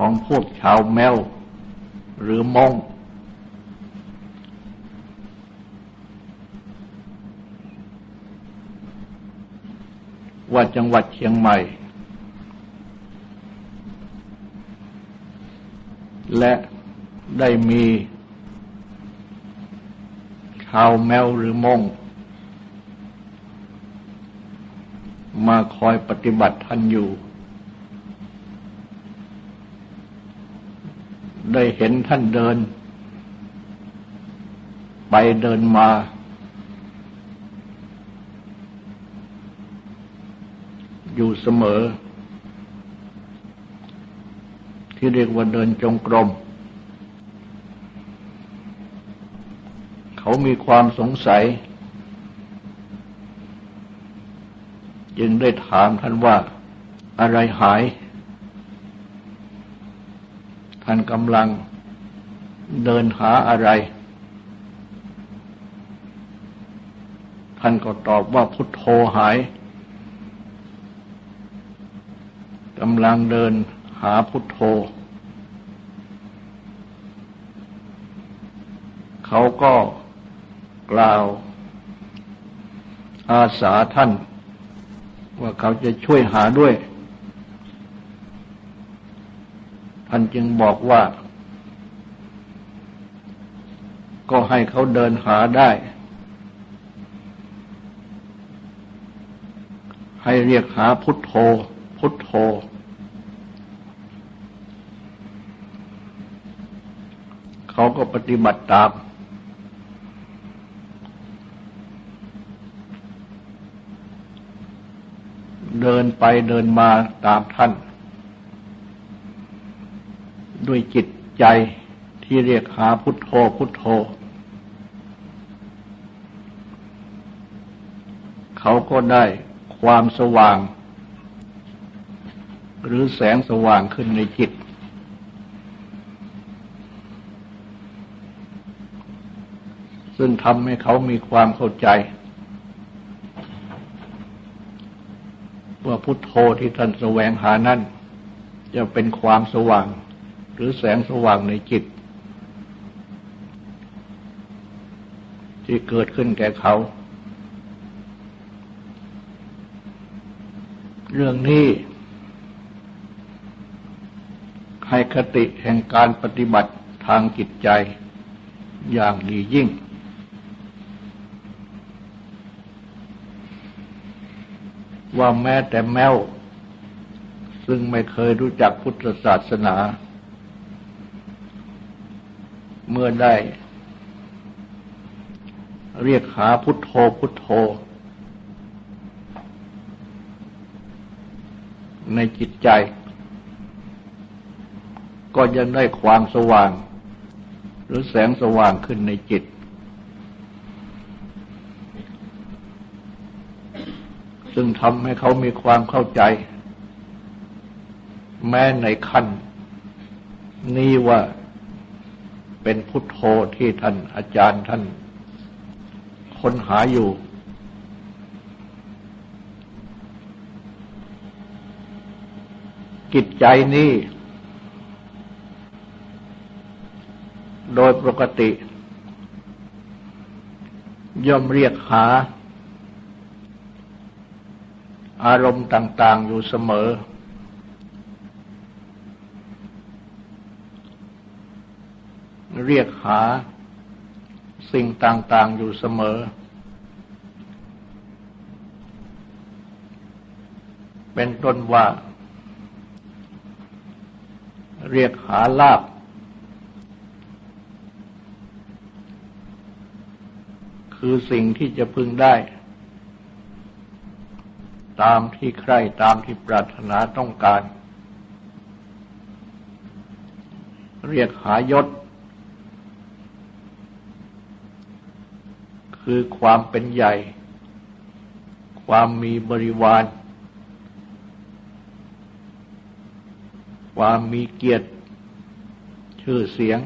ของพวกชาวแมวหรือมงว่าจังหวัดเชียงใหม่ และได้มีชาวแมวหรือมงมาคอยปฏิบัติท่านอยู่ ได้เห็นท่านเดิน ไปเดินมา อยู่เสมอ ที่เรียกว่าเดินจงกรม เขามีความสงสัย จึงได้ถามท่านว่าอะไรหาย ท่านกำลังเดินหาอะไร ท่านก็ตอบว่าพุทโธหายกำลังเดินหาพุทโธ เขาก็กล่าวอาสาท่าน ว่าเขาจะช่วยหาด้วย ท่านจึงบอกว่า ก็ให้เขาเดินหาได้ ให้เรียกหาพุทโธ พุทโธ เขาก็ปฏิบัติตามเดินไปเดินมาตามท่าน ด้วยจิตใจที่เรียกหาพุทโธพุทโธ เขาก็ได้ความสว่าง หรือแสงสว่างขึ้นในจิต ซึ่งทำให้เขามีความเข้าใจ ว่าพุทโธที่ท่านแสวงหานั้นจะเป็นความสว่าง หรือแสงสว่างในจิต ที่เกิดขึ้นแก่เขา เรื่องนี้ให้คติแห่งการปฏิบัติทางจิตใจอย่างดียิ่ง ว่าแม้แต่แมวซึ่งไม่เคยรู้จักพุทธศาสนา เมื่อได้ เรียกหาพุทโธพุทโธ ในจิตใจ ก็ยังได้ความสว่าง หรือแสงสว่างขึ้นในจิต ซึ่งทำให้เขามีความเข้าใจ แม้ในขั้น นี้ว่า เป็นพุทโธที่ท่านอาจารย์ท่านค้นหาอยู่กิจใจนี้โดยปกติ ย่อมเรียกหา อารมณ์ต่าง ๆ อยู่เสมอ เรียกหาสิ่งต่างๆอยู่เสมอ เป็นต้นว่า เรียกหาลาบ คือสิ่งที่จะพึงได้ ตามที่ใครตามที่ปรารถนาต้องการ เรียกหายศ คือความเป็นใหญ่ ความมีบริวาร ความมีเกียรติ ชื่อเสียง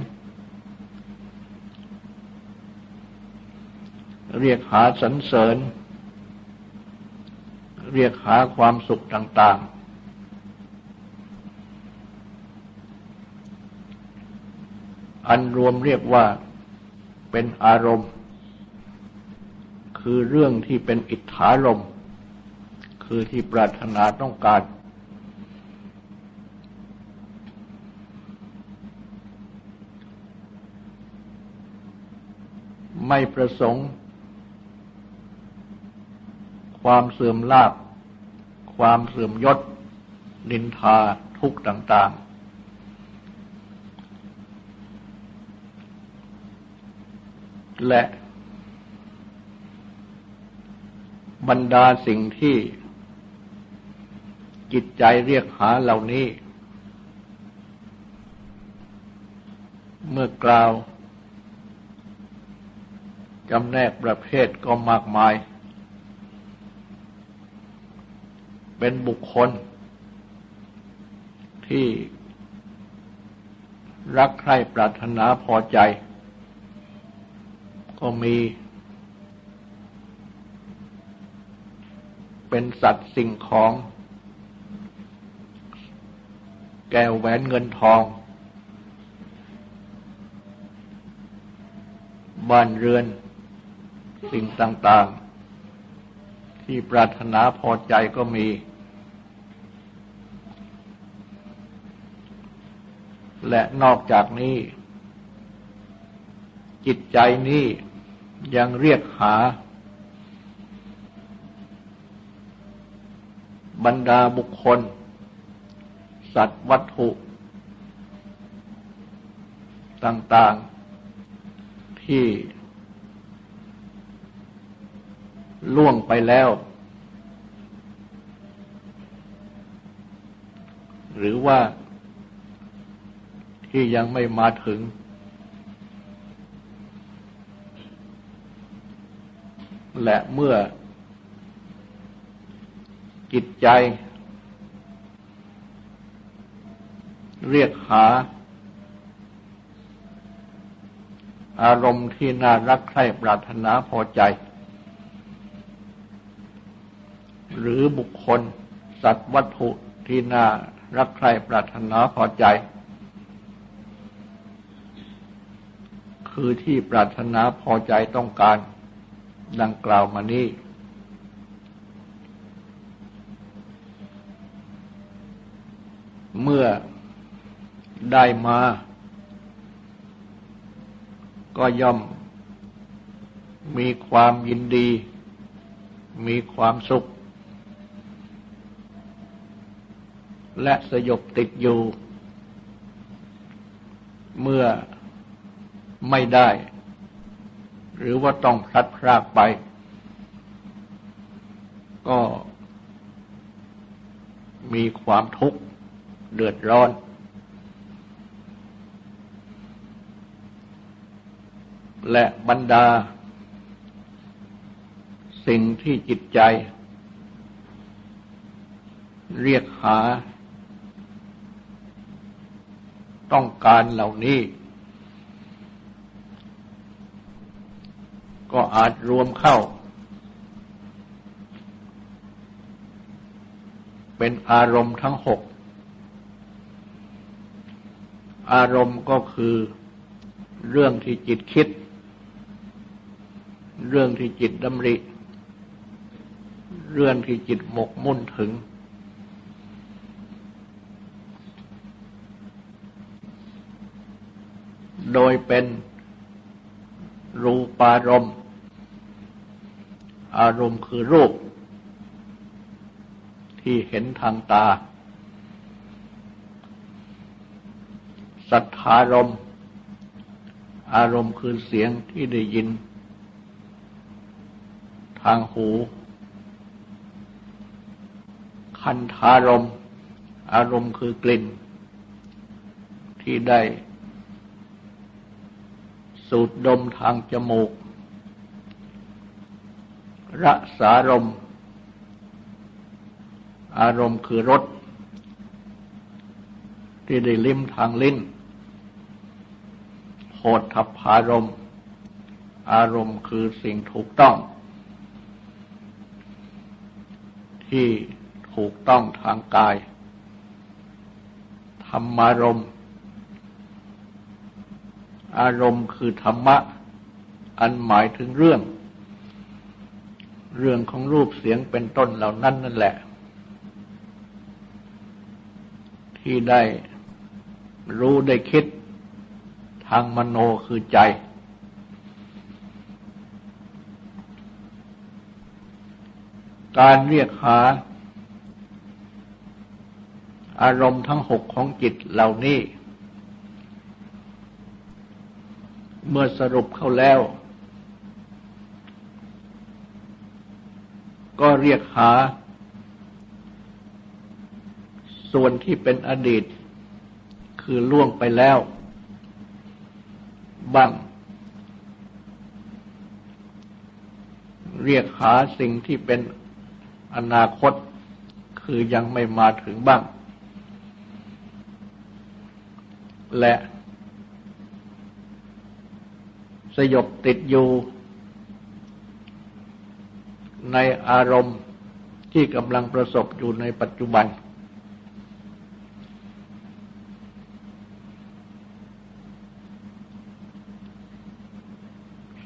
เรียกหาสรรเสริญ เรียกหาความสุขต่าง ๆอันรวมเรียกว่าเป็นอารมณ์ คือเรื่องที่เป็นอิทธารม คือที่ปรารถนาต้องการ ไม่ประสงค์ ความเสื่อมลาภความเสื่อมยศ นินทาทุกต่าง ๆและ บรรดาสิ่งที่จิตใจเรียกหาเหล่านี้ เมื่อกล่าวจำแนกประเภทก็มากมาย เป็นบุคคล ที่รักใคร่ปรารถนาพอใจ ก็มี เป็นสัตว์สิ่งของ แก้วแหวนเงินทอง บ้านเรือน สิ่งต่างๆ ที่ปรารถนาพอใจก็มี และนอกจากนี้ จิตใจนี้ยังเรียกหา บรรดาบุคคล สัตว์วัตถุ ต่างๆ ที่ ล่วงไปแล้ว หรือว่าที่ยังไม่มาถึง และเมื่อ จิตใจ เรียกหา อารมณ์ที่น่ารักใคร่ปรารถนาพอใจ หรือบุคคลสัตว์วัตถุที่น่ารักใคร่ปรารถนาพอใจ คือที่ปรารถนาพอใจต้องการดังกล่าวมานี้ เมื่อได้มา ก็ย่อมมีความยินดี มีความสุข และสยบติดอยู่ เมื่อไม่ได้ หรือว่าต้องพลัดพรากไป ก็มีความทุกข์ ดือดร้อน และบรรดา สิ่งที่จิตใจ เรียกหา ต้องการเหล่านี้ ก็อาจรวมเข้าเป็นอารมณ์ทั้งหก อารมณ์ก็คือเรื่องที่จิตคิด เรื่องที่จิตดำริ เรื่องที่จิตหมกมุ่นถึง โดยเป็นรูปารมณ์อารมณ์คือรูป ที่เห็นทางตา สัทธารม อารมณ์คือเสียงที่ได้ยิน ทางหู คันธารม อารมณ์คือกลิ่น ที่ได้ สูดดมทางจมูก รสารม อารมณ์คือรสที่ได้ลิ้มทางลิ้น โหดทัพารมอารมณ์คือสิ่งถูกต้อง ที่ถูกต้องทางกาย ธรรมารมอารมณ์คือธรรมะ อันหมายถึงเรื่อง เรื่องของรูปเสียงเป็นต้นเหล่านั้นนั่นแหละ ที่ได้รู้ได้คิดางมโนคือใจ การเรียกหา อารมณ์ทั้งหกของจิตเหล่านี้ เมื่อสรุปเข้าแล้ว ก็เรียกหา ส่วนที่เป็นอดีตคือล่วงไปแล้ว บ้าง เรียกหาสิ่งที่เป็นอนาคตคือยังไม่มาถึงบ้าง และสยบติดอยู่ ในอารมณ์ที่กำลังประสบอยู่ในปัจจุบัน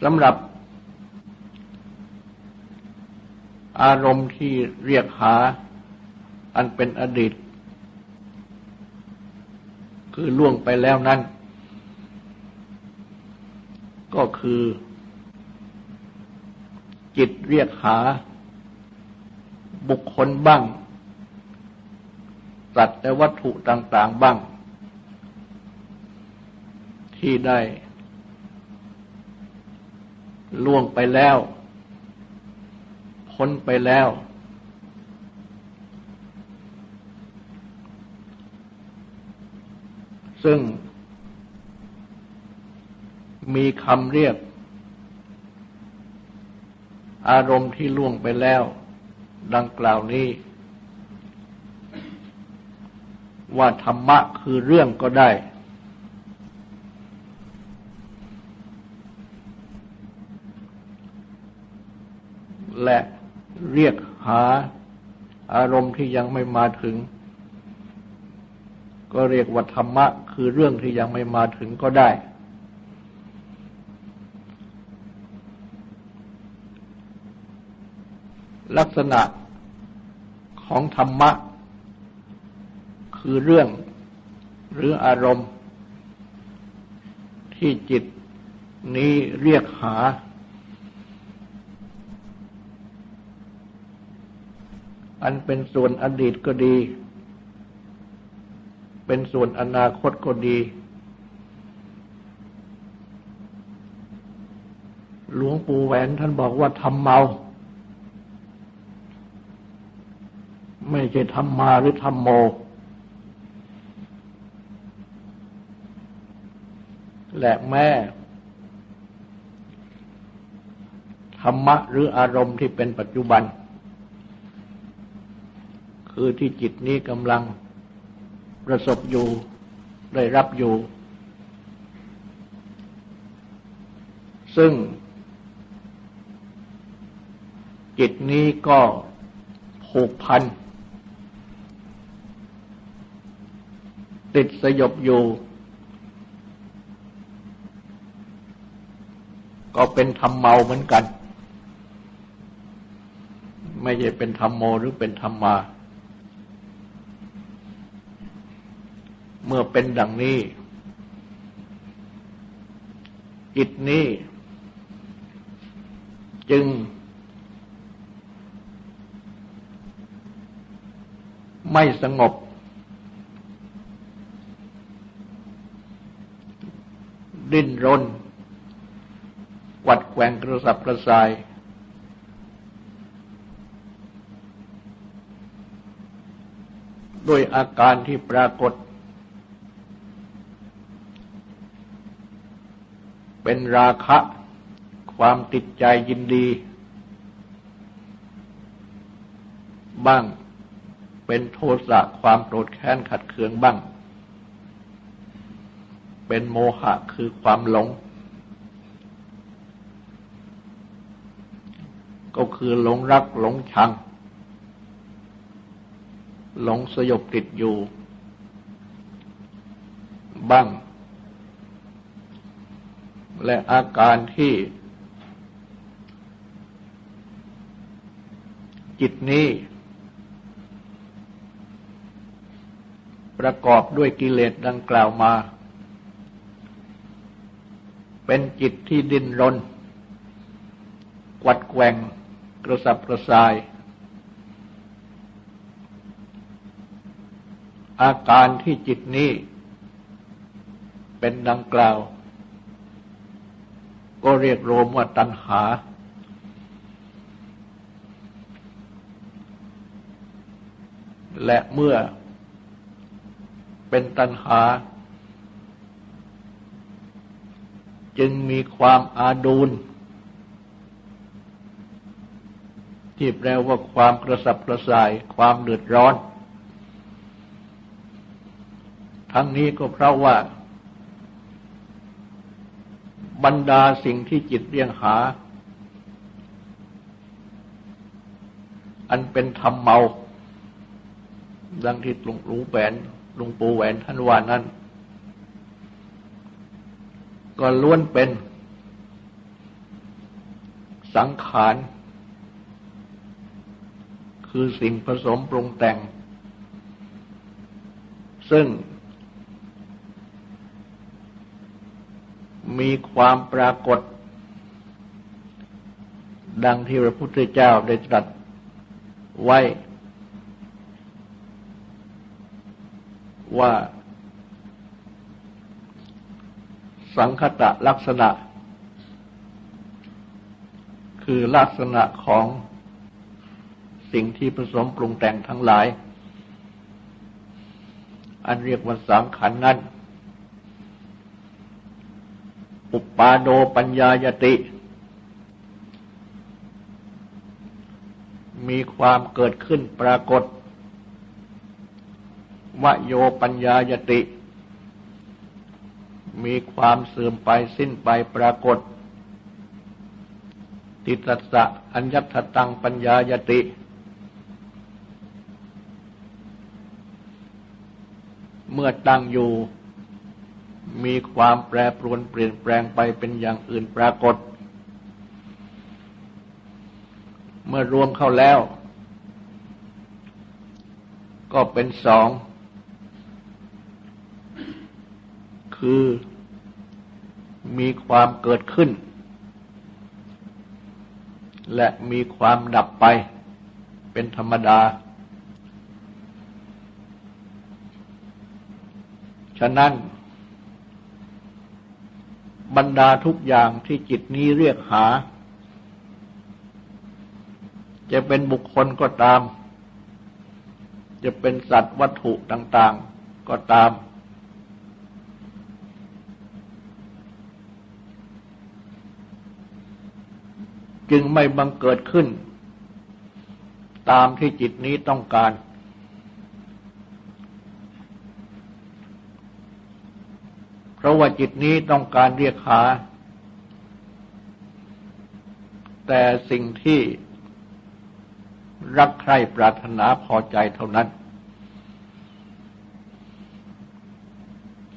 สำหรับอารมณ์ที่เรียกหาอันเป็นอดีต คือล่วงไปแล้วนั้น ก็คือ จิตเรียกหา บุคคลบ้างสัตว์และวัตถุต่าง ๆ บ้าง ที่ได้ ล่วงไปแล้ว พ้นไปแล้ว ซึ่ง มีคำเรียก อารมณ์ที่ล่วงไปแล้ว ดังกล่าวนี้ ว่าธรรมะคือเรื่องก็ได้ และเรียกหาอารมณ์ที่ยังไม่มาถึง ก็เรียกว่าธรรมะ คือเรื่องที่ยังไม่มาถึงก็ได้ ลักษณะของธรรมะ คือเรื่องหรืออารมณ์ ที่จิตนี้เรียกหา อันเป็นส่วนอดีตก็ดี เป็นส่วนอนาคตก็ดีหลวงปู่แหวนท่านบอกว่าทำเมา ไม่ใช่ทำมาหรือทำโม และแม่ธรรมะหรืออารมณ์ที่เป็นปัจจุบัน คือที่จิตนี้กำลังประสบอยู่ได้รับอยู่ ซึ่งจิตนี้ก็ผูกพัน ติดสยบอยู่ ก็เป็นธรรมเมาเหมือนกัน ไม่ใช่เป็นธรรมโมหรือเป็นธรรมมา มื่อเป็นดังนี้ จิตนี้ จึง ไม่สงบ ดิ้นรนกวัดแกว่งกระสับกระส่าย ด้วยอาการที่ปรากฏ เป็นราคะ ความติดใจยินดี บ้าง เป็นโทสะความโกรธแค้นขัดเคืองบ้าง เป็นโมหะคือความหลง ก็คือหลงรักหลงชัง หลงสยบติดอยู่ บ้าง และอาการที่ จิตนี้ ประกอบด้วยกิเลสดังกล่าวมา เป็นจิตที่ดิ้นรน กวัดแกว่งกระสับกระส่าย อาการที่จิตนี้เป็นดังกล่าว ก็เรียกรวมว่าตัณหา และเมื่อเป็นตัณหา จึงมีความอาดูลที่แปลว่าความกระสับกระส่าย ความเดือดร้อน ทั้งนี้ก็เพราะว่า บรรดาสิ่งที่จิตเรียงหา อันเป็นธรรมเมา ดังที่หลวงปู่แหวนหลวงปู่แหวนท่านว่านั้น ก็ล้วนเป็น สังขาร คือสิ่งผสมปรุงแต่ง ซึ่ง มีความปรากฏ ดังที่พระพุทธเจ้าได้ตรัสไว้ ว่า สังคตะลักษณะ คือลักษณะของสิ่งที่ผสมปรุงแต่งทั้งหลาย อันเรียกว่าสามขันนั้น อุปาโดปัญญายติ มีความเกิดขึ้นปรากฏวโยปัญญายติ มีความเสื่อมไปสิ้นไปปรากฏ ติตัสสะอัญญตังปัญญายติ เมื่อตั้งอยู่ มีความแปรปรวนเปลี่ยนแปลงไปเป็นอย่างอื่นปรากฏ เมื่อรวมเข้าแล้ว ก็เป็นสอง คือมีความเกิดขึ้น และมีความดับไปเป็นธรรมดา ฉะนั้น บรรดาทุกอย่างที่จิตนี้เรียกหา จะเป็นบุคคลก็ตาม จะเป็นสัตว์วัตถุต่าง ๆก็ตาม จึงไม่บังเกิดขึ้น ตามที่จิตนี้ต้องการ ราะว่าจิตนี้ต้องการเรียกหา แต่สิ่งที่รักใคร่ปรารถนาพอใจเท่านั้น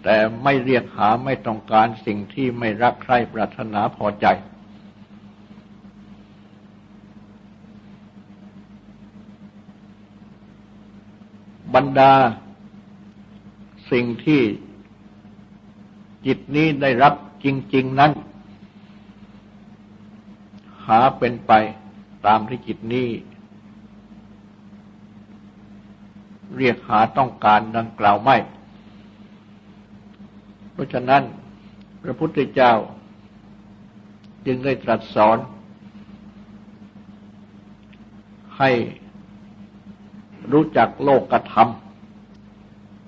แต่ไม่เรียกหาไม่ต้องการสิ่งที่ไม่รักใคร่ปรารถนาพอใจ บรรดาสิ่งที่ จิตนี้ได้รับจริง ๆนั้น หาเป็นไปตามที่จิตนี้ เรียกหาต้องการดังกล่าวไม่ เพราะฉะนั้น พระพุทธเจ้า จึงได้ตรัสสอน ให้รู้จักโลกกระท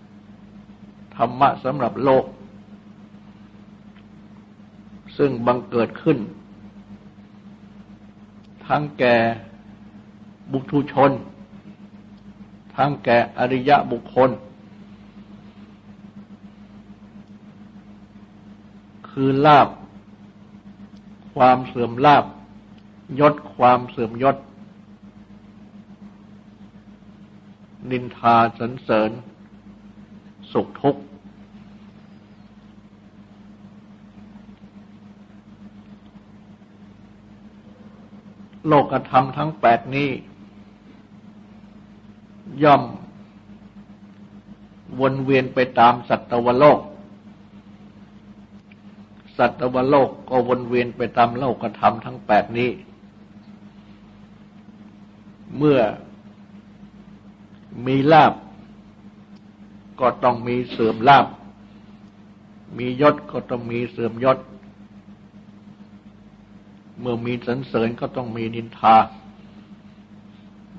ำธรรมะสำหรับโลก ซึ่งบังเกิดขึ้น ทั้งแก่บุตุชน ทั้งแก่อริยะบุคคล คือลาบ ความเสื่อมลาบ ยศความเสื่อมยศ นินทาสรรเสริญ สุขทุกข์ โลกธรรมทั้งแปดนี้ ย่อม วนเวียนไปตามสัตวโลก สัตวโลกก็วนเวียนไปตามโลกธรรมทั้งแปดนี้ เมื่อมีลาบ ก็ต้องมีเสื่อมลาบ มียศก็ต้องมีเสื่อมยศ เมื่อมีสรรเสริญก็ต้องมีนินทา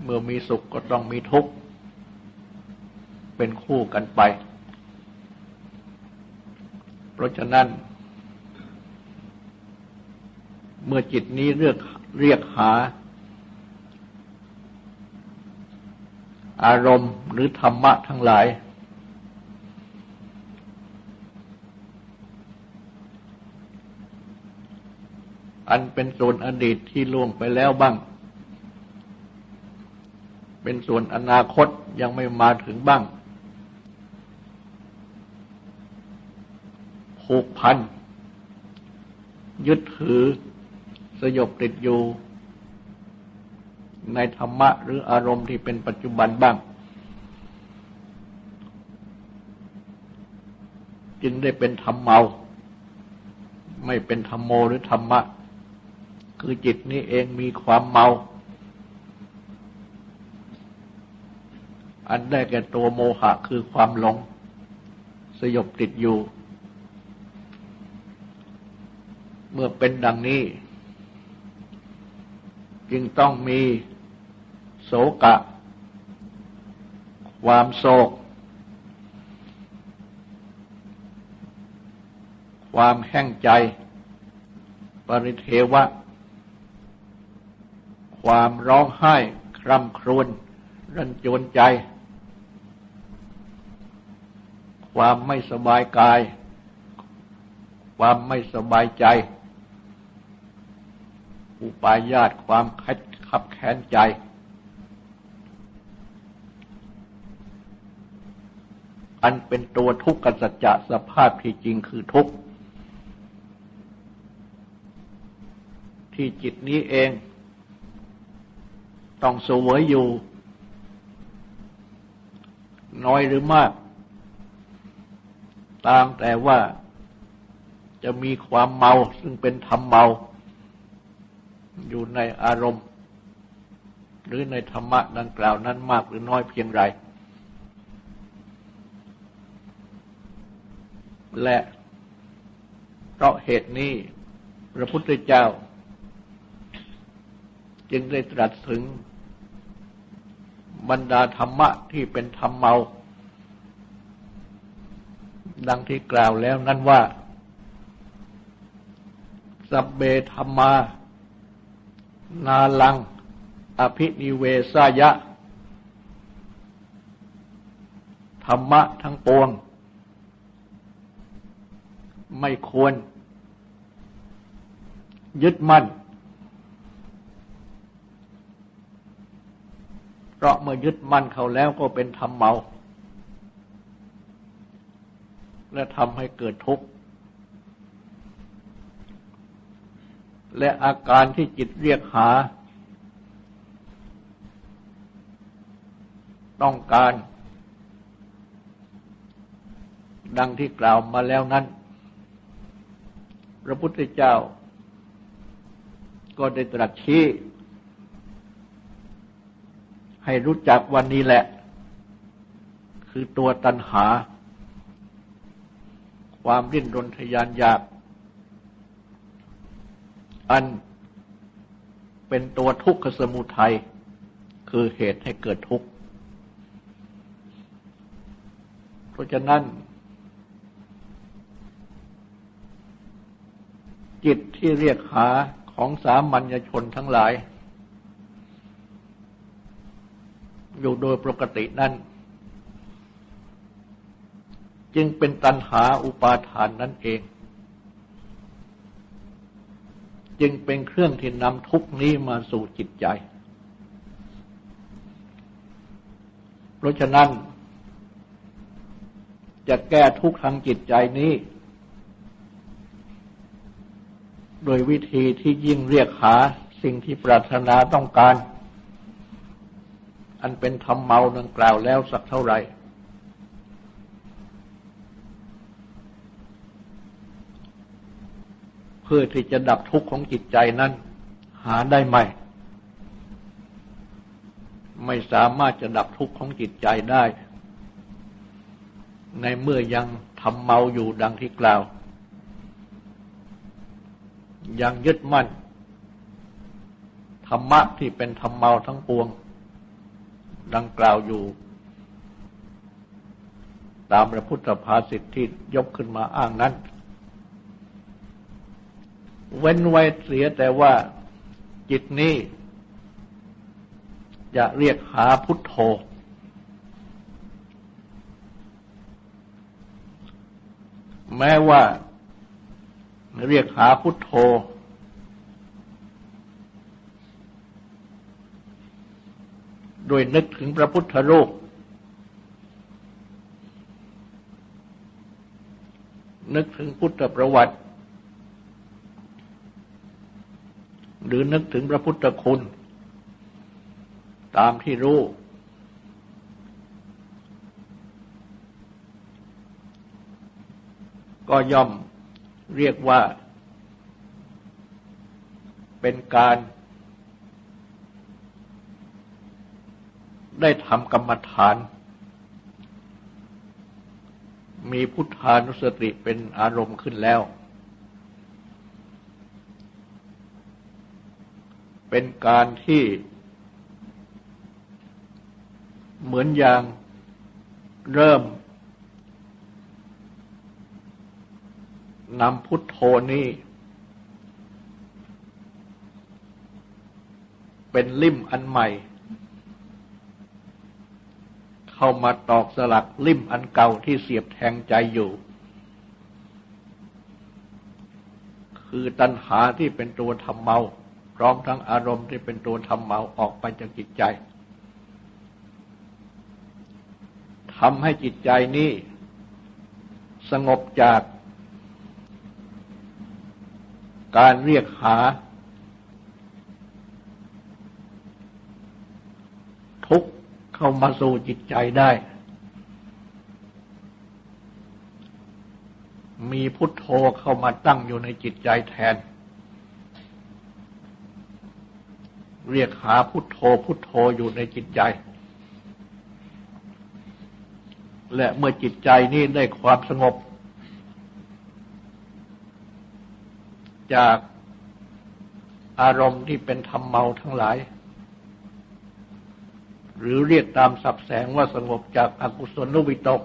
เมื่อมีสุขก็ต้องมีทุกข์ เป็นคู่กันไป เพราะฉะนั้น เมื่อจิตนี้เรียกเรียกหา อารมณ์หรือธรรมะทั้งหลาย อันเป็นส่วนอดีตที่ล่วงไปแล้วบ้าง เป็นส่วนอนาคตยังไม่มาถึงบ้าง ผูกพัน ยึดถือ สยบติดอยู่ ในธรรมะหรืออารมณ์ที่เป็นปัจจุบันบ้าง จึงได้เป็นธรรมเมา ไม่เป็นธรรมโมหรือธรรมะ คือจิตนี้เองมีความเมา อันได้แก่ตัวโมหะคือความหลง สยบติดอยู่ เมื่อเป็นดังนี้ จึงต้องมีโศกะ ความโศก ความแห้งใจ ปริเทวะ ความร้องไห้คร่ำครวญรันจวนใจ ความไม่สบายกาย ความไม่สบายใจ อุปายาตความคัดขับแค้นใจ อันเป็นตัวทุกข์กสัจจะสภาพที่จริงคือทุกข์ที่จิตนี้เอง ต้องสวยอยู่ น้อยหรือมาก ตามแต่ว่าจะมีความเมาซึ่งเป็นธรรมเมา อยู่ในอารมณ์ หรือในธรรมะดังกล่าวนั้นมากหรือน้อยเพียงไร และเพราะเหตุนี้พระพุทธเจ้า จึงได้ตรัสถึง บรรดาธรรมะที่เป็นธรรมเมา ดังที่กล่าวแล้วนั่นว่า สับเบธรรมา นาลัง อภินิเวสายะ ธรรมะทั้งปวง ไม่ควร ยึดมั่นเพ ราะเมื่อยึดมั่นเขาแล้วก็เป็นธรรมเมา และทำให้เกิดทุกข์ และอาการที่จิตเรียกหา ต้องการ ดังที่กล่าวมาแล้วนั้น พระพุทธเจ้าก็ได้ตรัสชี้ ให้รู้จักวันนี้แหละ คือตัวตัณหา ความริ้นรนทยานอยาก อันเป็นตัวทุกขสมุทัย คือเหตุให้เกิดทุกข์ เพราะฉะนั้นจิตที่เรียกหาของสามัญชนทั้งหลาย อยู่โดยปกตินั้น จึงเป็นตัณหาอุปาทานนั่นเอง จึงเป็นเครื่องที่นำทุกนี้มาสู่จิตใจ เพราะฉะนั้น จะแก้ทุกทางจิตใจนี้ โดยวิธีที่ยิ่งเรียกหาสิ่งที่ปรารถนาต้องการ อันเป็นธรรมเมาดังกล่าวแล้วสักเท่าไหร่ เพื่อที่จะดับทุกข์ของจิตใจนั้น หาได้ไหม ไม่สามารถจะดับทุกข์ของจิตใจได้ ในเมื่อยังทำเมาอยู่ดังที่กล่าว ยังยึดมั่น ธรรมะที่เป็นธรรมเมาทั้งปวง ดังกล่าวอยู่ ตามพระพุทธภาษิตที่ยกขึ้นมาอ้างนั้น เว้นไว้เสียแต่ว่าจิตนี้ จะเรียกหาพุทโธแม้ว่าเรียกหาพุทโธ โดยนึกถึงพระพุทธรูป นึกถึงพุทธประวัติ หรือนึกถึงพระพุทธคุณ ตามที่รู้ ก็ย่อมเรียกว่าเป็นการ ได้ทำกรรมฐาน มีพุทธานุสติเป็นอารมณ์ขึ้นแล้ว เป็นการที่เหมือนอย่างเริ่มนำพุทโธนี้ เป็นลิ่มอันใหม่ เข้ามาตอกสลักลิ่มอันเก่าที่เสียบแทงใจอยู่ คือตัณหาที่เป็นตัวทำเมา พร้อมทั้งอารมณ์ที่เป็นตัวทำเมาออกไปจากจิตใจทำให้จิตใจนี้ สงบจากการเรียกหา เข้ามาสู่จิตใจได้ มีพุทโธเข้ามาตั้งอยู่ในจิตใจแทน เรียกหาพุทโธพุทโธอยู่ในจิตใจ และเมื่อจิตใจนี้ได้ความสงบ จากอารมณ์ที่เป็นธรรมเมาทั้งหลาย หรือเรียกตามสับแสงว่าสงบจากอากุศลนุวิตก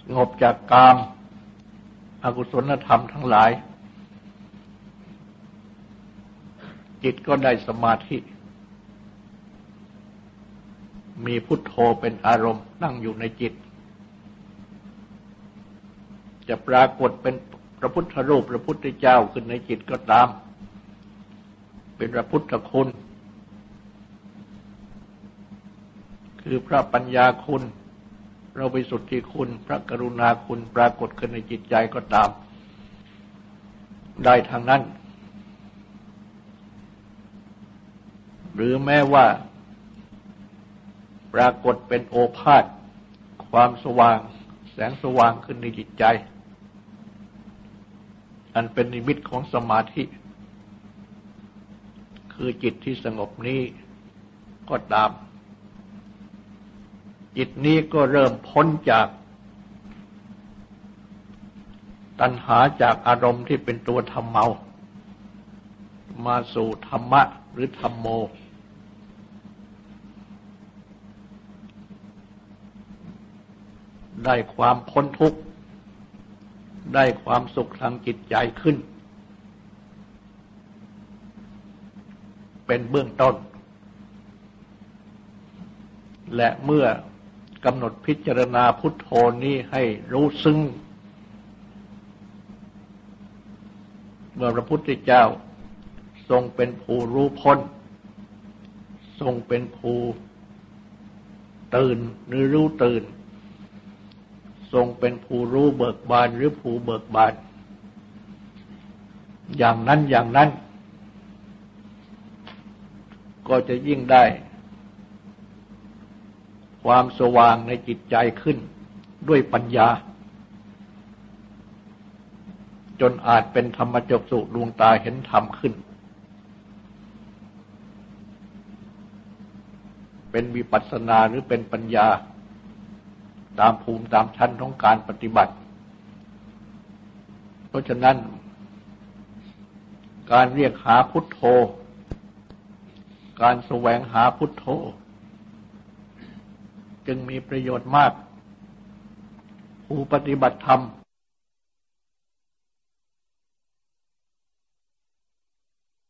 สงบจากกามอากุศลธรรมทั้งหลาย จิตก็ได้สมาธิ มีพุทโธเป็นอารมณ์นั่งอยู่ในจิต จะปรากฏเป็นพระพุทธรูปพระพุทธเจ้าขึ้นในจิตก็ตาม เป็นพระพุทธคุณ คือพระปัญญาคุณเราไปสุดที่คุณ พระกรุณาคุณปรากฏขึ้นในจิตใจก็ตาม ได้ทางนั้น หรือแม้ว่า ปรากฏเป็นโอภาษความสว่างแสงสว่างขึ้นในจิตใจ อันเป็นนิมิตของสมาธิ คือจิตที่สงบนี้ก็ตาม จิตนี้ก็เริ่มพ้นจากตัณหาจากอารมณ์ที่เป็นตัวธรรมเมา มาสู่ธรรมะหรือธรรมโม ได้ความพ้นทุกข์ ได้ความสุขทางจิตใจขึ้น เป็นเบื้องต้น และเมื่อ กำหนดพิจารณาพุทโธนี้ให้รู้ซึ้งเมื่อพระพุทธเจ้าทรงเป็นผู้รู้พ้น ทรงเป็นผู้ตื่นหรือรู้ตื่น ทรงเป็นผู้รู้เบิกบานหรือผู้เบิกบาน อย่างนั้นอย่างนั้น ก็จะยิ่งได้ ความสว่างในจิตใจขึ้นด้วยปัญญา จนอาจเป็นธรรมจกสุดวงตาเห็นธรรมขึ้น เป็นวิปัสสนาหรือเป็นปัญญา ตามภูมิตามชั้นของการปฏิบัติ เพราะฉะนั้น การเรียกหาพุทโธ การแสวงหาพุทโธ จึงมีประโยชน์มาก ผู้ปฏิบัติธรรม